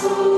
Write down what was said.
Jesús.